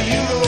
the universe.